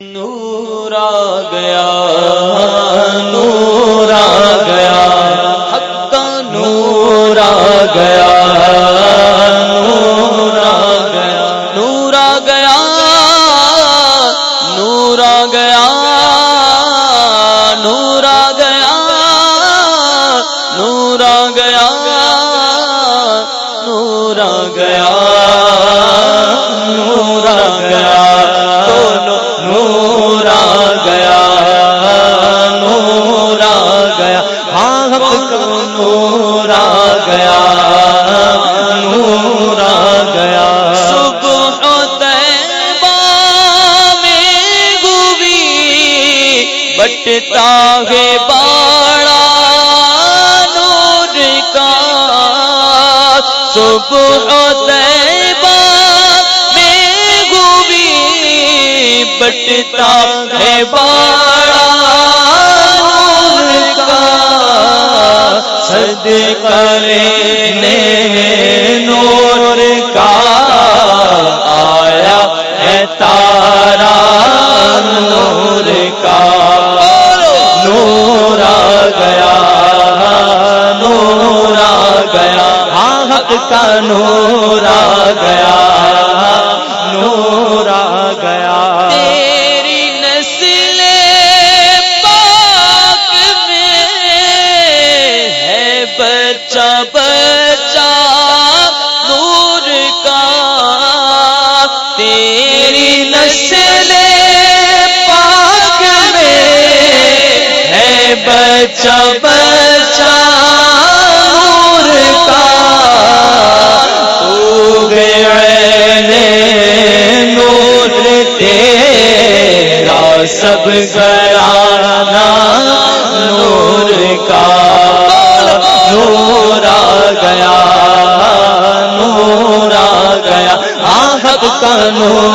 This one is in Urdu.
نور آ گیا، نور آ گیا حق کا نور آ گیا، نور آ گیا، نور آ گیا، نور آ گیا، نور آ گیا، نور آ گیا، نور آ گیا۔ بٹتا ہے باڑا نور کا۔ صبح طیبہ میں گوی بٹتا ہے باڑا نور کا۔ سد کرنے نور کا۔ آیا ہے تارا حق کا نور آ گیا، نور آ گیا۔ تیری نسل پاک میں ہے بچہ بچہ نور کا۔ تیری نسل پاک میں ہے بچہ بچہ شب گرانا نور کا نور آ گیا نور آ گیا آخت کا نور